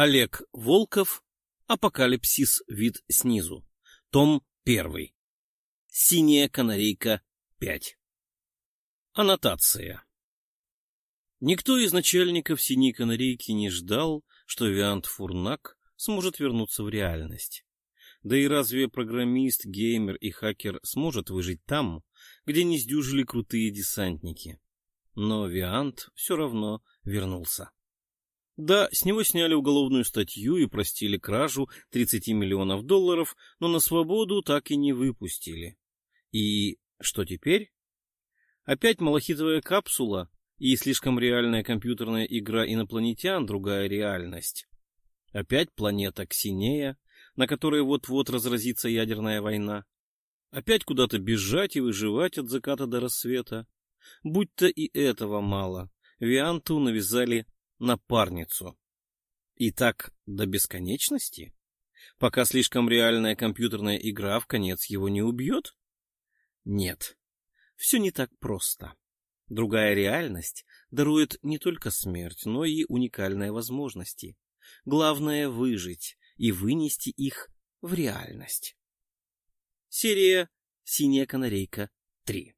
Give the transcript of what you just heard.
Олег Волков. Апокалипсис. Вид снизу. Том 1. Синяя канарейка 5. Аннотация. Никто из начальников синей канарейки не ждал, что Виант Фурнак сможет вернуться в реальность. Да и разве программист, геймер и хакер сможет выжить там, где не сдюжили крутые десантники? Но Виант все равно вернулся. Да, с него сняли уголовную статью и простили кражу 30 миллионов долларов, но на свободу так и не выпустили. И что теперь? Опять малахитовая капсула и слишком реальная компьютерная игра инопланетян другая реальность. Опять планета Ксинея, на которой вот-вот разразится ядерная война. Опять куда-то бежать и выживать от заката до рассвета. Будь-то и этого мало. Вианту навязали напарницу. И так до бесконечности? Пока слишком реальная компьютерная игра в конец его не убьет? Нет, все не так просто. Другая реальность дарует не только смерть, но и уникальные возможности. Главное — выжить и вынести их в реальность. Серия «Синяя канарейка 3»